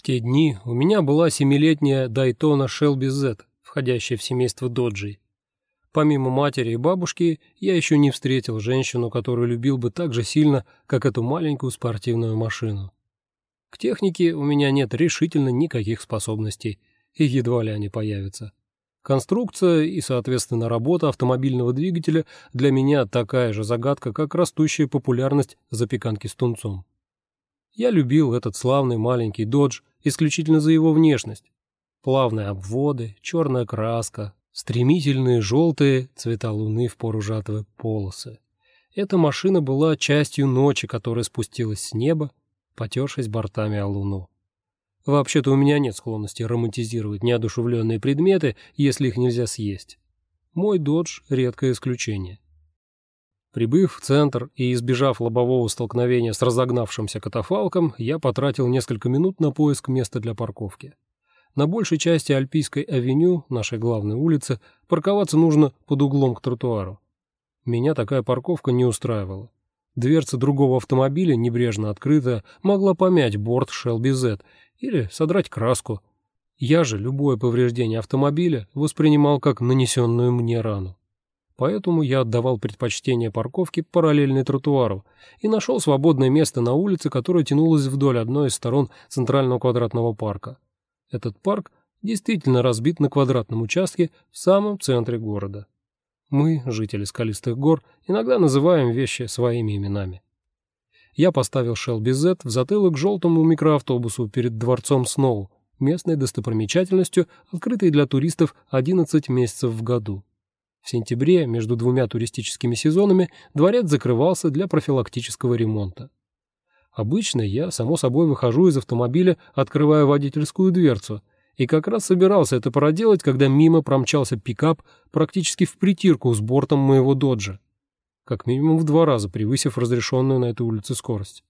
В те дни у меня была семилетняя Дайтона Шелби Z, входящая в семейство Доджи. Помимо матери и бабушки, я еще не встретил женщину, которую любил бы так же сильно, как эту маленькую спортивную машину. К технике у меня нет решительно никаких способностей, и едва ли они появятся. Конструкция и, соответственно, работа автомобильного двигателя для меня такая же загадка, как растущая популярность запеканки с тунцом. Я любил этот славный маленький додж исключительно за его внешность. Плавные обводы, черная краска, стремительные желтые цвета луны в пору жатвы полосы. Эта машина была частью ночи, которая спустилась с неба, потершись бортами о луну. Вообще-то у меня нет склонности романтизировать неодушевленные предметы, если их нельзя съесть. Мой додж — редкое исключение. Прибыв в центр и избежав лобового столкновения с разогнавшимся катафалком, я потратил несколько минут на поиск места для парковки. На большей части Альпийской авеню, нашей главной улицы, парковаться нужно под углом к тротуару. Меня такая парковка не устраивала. Дверца другого автомобиля, небрежно открытая, могла помять борт Shelby Z или содрать краску. Я же любое повреждение автомобиля воспринимал как нанесенную мне рану. Поэтому я отдавал предпочтение парковке параллельной тротуару и нашел свободное место на улице, которое тянулось вдоль одной из сторон центрального квадратного парка. Этот парк действительно разбит на квадратном участке в самом центре города. Мы, жители скалистых гор, иногда называем вещи своими именами я поставил Shelby Z в затылок желтому микроавтобусу перед дворцом Сноу, местной достопримечательностью, открытой для туристов 11 месяцев в году. В сентябре, между двумя туристическими сезонами, дворец закрывался для профилактического ремонта. Обычно я, само собой, выхожу из автомобиля, открывая водительскую дверцу, и как раз собирался это проделать, когда мимо промчался пикап практически в притирку с бортом моего доджа как минимум в два раза превысив разрешенную на этой улице скорость.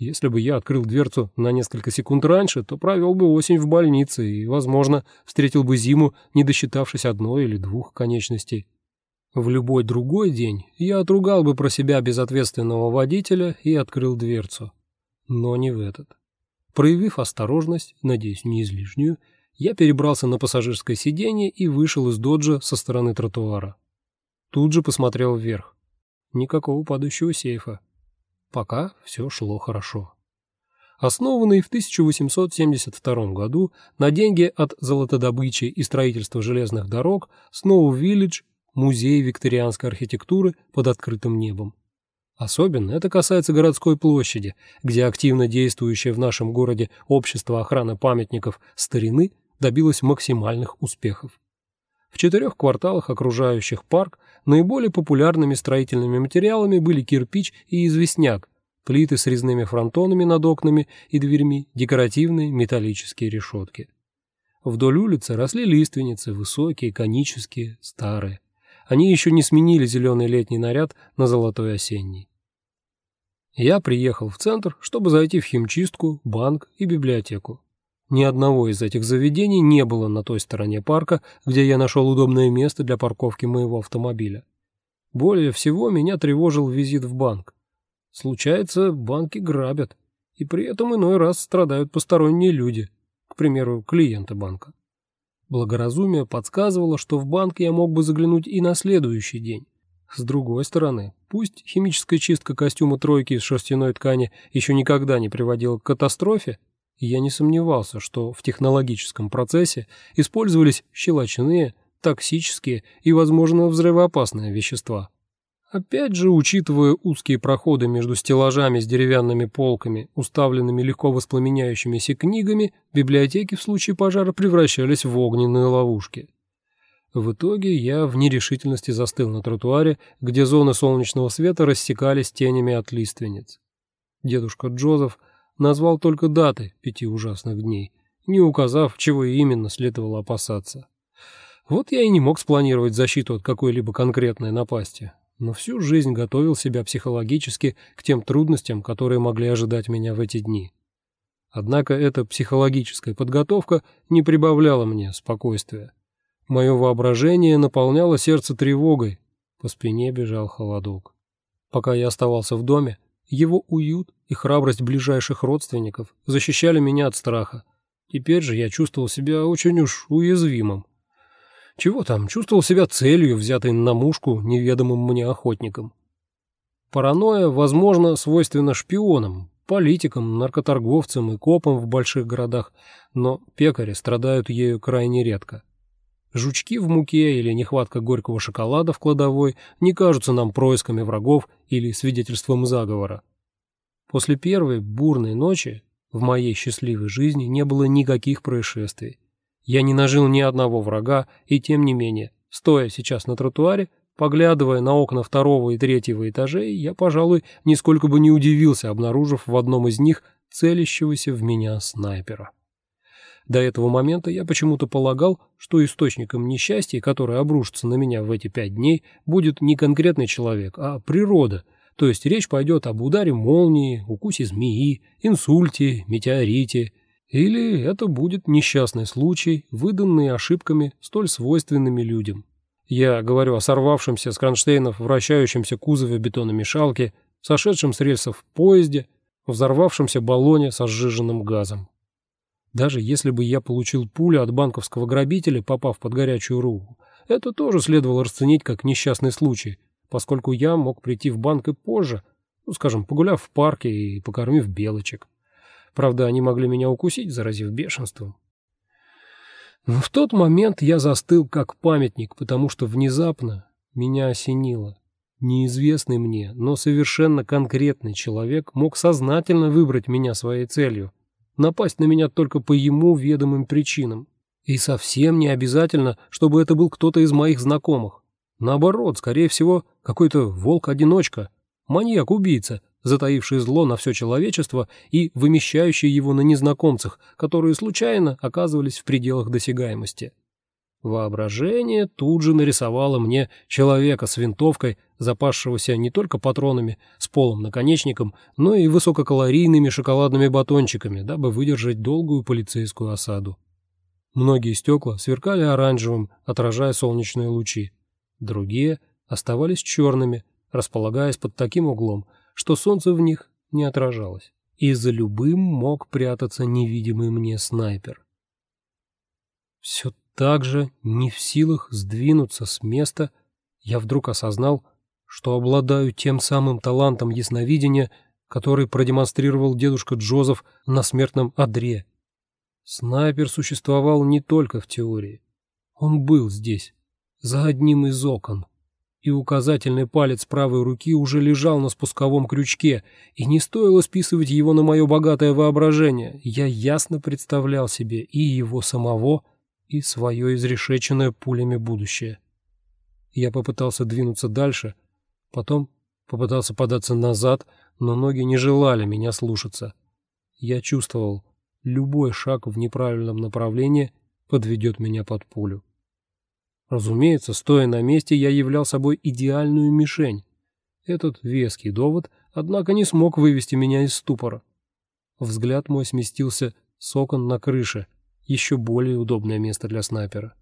Если бы я открыл дверцу на несколько секунд раньше, то провел бы осень в больнице и, возможно, встретил бы зиму, не досчитавшись одной или двух конечностей. В любой другой день я отругал бы про себя безответственного водителя и открыл дверцу. Но не в этот. Проявив осторожность, надеюсь, не излишнюю, я перебрался на пассажирское сиденье и вышел из доджа со стороны тротуара. Тут же посмотрел вверх. Никакого падающего сейфа. Пока все шло хорошо. Основанный в 1872 году на деньги от золотодобычи и строительства железных дорог, Сноу-Виллидж – музей викторианской архитектуры под открытым небом. Особенно это касается городской площади, где активно действующее в нашем городе общество охраны памятников старины добилось максимальных успехов. В четырех кварталах, окружающих парк, наиболее популярными строительными материалами были кирпич и известняк, плиты с резными фронтонами над окнами и дверьми, декоративные металлические решетки. Вдоль улицы росли лиственницы, высокие, конические, старые. Они еще не сменили зеленый летний наряд на золотой осенний. Я приехал в центр, чтобы зайти в химчистку, банк и библиотеку. Ни одного из этих заведений не было на той стороне парка, где я нашел удобное место для парковки моего автомобиля. Более всего меня тревожил визит в банк. Случается, банки грабят, и при этом иной раз страдают посторонние люди, к примеру, клиенты банка. Благоразумие подсказывало, что в банк я мог бы заглянуть и на следующий день. С другой стороны, пусть химическая чистка костюма тройки из шерстяной ткани еще никогда не приводила к катастрофе, я не сомневался, что в технологическом процессе использовались щелочные, токсические и, возможно, взрывоопасные вещества. Опять же, учитывая узкие проходы между стеллажами с деревянными полками, уставленными легко воспламеняющимися книгами, библиотеки в случае пожара превращались в огненные ловушки. В итоге я в нерешительности застыл на тротуаре, где зоны солнечного света рассекались тенями от лиственниц. Дедушка Джозеф назвал только даты пяти ужасных дней, не указав, чего именно следовало опасаться. Вот я и не мог спланировать защиту от какой-либо конкретной напасти, но всю жизнь готовил себя психологически к тем трудностям, которые могли ожидать меня в эти дни. Однако эта психологическая подготовка не прибавляла мне спокойствия. Мое воображение наполняло сердце тревогой, по спине бежал холодок. Пока я оставался в доме, Его уют и храбрость ближайших родственников защищали меня от страха. Теперь же я чувствовал себя очень уж уязвимым. Чего там, чувствовал себя целью, взятой на мушку неведомым мне охотником. Паранойя, возможно, свойственна шпионам, политикам, наркоторговцам и копам в больших городах, но пекари страдают ею крайне редко. Жучки в муке или нехватка горького шоколада в кладовой не кажутся нам происками врагов или свидетельством заговора. После первой бурной ночи в моей счастливой жизни не было никаких происшествий. Я не нажил ни одного врага, и тем не менее, стоя сейчас на тротуаре, Поглядывая на окна второго и третьего этажей, я, пожалуй, нисколько бы не удивился, обнаружив в одном из них целящегося в меня снайпера. До этого момента я почему-то полагал, что источником несчастья, которое обрушится на меня в эти пять дней, будет не конкретный человек, а природа, то есть речь пойдет об ударе молнии, укусе змеи, инсульте, метеорите, или это будет несчастный случай, выданный ошибками, столь свойственными людям. Я говорю о сорвавшемся с кронштейнов вращающемся кузове бетономешалки, сошедшем с рельсов поезде, взорвавшемся баллоне со сжиженным газом. Даже если бы я получил пулю от банковского грабителя, попав под горячую руку, это тоже следовало расценить как несчастный случай, поскольку я мог прийти в банк и позже, ну, скажем, погуляв в парке и покормив белочек. Правда, они могли меня укусить, заразив бешенством. Но в тот момент я застыл как памятник, потому что внезапно меня осенило. Неизвестный мне, но совершенно конкретный человек мог сознательно выбрать меня своей целью, напасть на меня только по ему ведомым причинам. И совсем не обязательно, чтобы это был кто-то из моих знакомых. Наоборот, скорее всего, какой-то волк-одиночка, маньяк-убийца, затаивший зло на все человечество и вымещающий его на незнакомцах, которые случайно оказывались в пределах досягаемости. Воображение тут же нарисовало мне человека с винтовкой, запасшегося не только патронами с полым наконечником, но и высококалорийными шоколадными батончиками, дабы выдержать долгую полицейскую осаду. Многие стекла сверкали оранжевым, отражая солнечные лучи. Другие оставались черными, располагаясь под таким углом, что солнце в них не отражалось, и за любым мог прятаться невидимый мне снайпер. Все так же, не в силах сдвинуться с места, я вдруг осознал, что обладаю тем самым талантом ясновидения, который продемонстрировал дедушка Джозеф на смертном одре. Снайпер существовал не только в теории. Он был здесь, за одним из окон и указательный палец правой руки уже лежал на спусковом крючке, и не стоило списывать его на мое богатое воображение. Я ясно представлял себе и его самого, и свое изрешеченное пулями будущее. Я попытался двинуться дальше, потом попытался податься назад, но ноги не желали меня слушаться. Я чувствовал, любой шаг в неправильном направлении подведет меня под пулю. Разумеется, стоя на месте, я являл собой идеальную мишень. Этот веский довод, однако, не смог вывести меня из ступора. Взгляд мой сместился с окон на крыше, еще более удобное место для снайпера.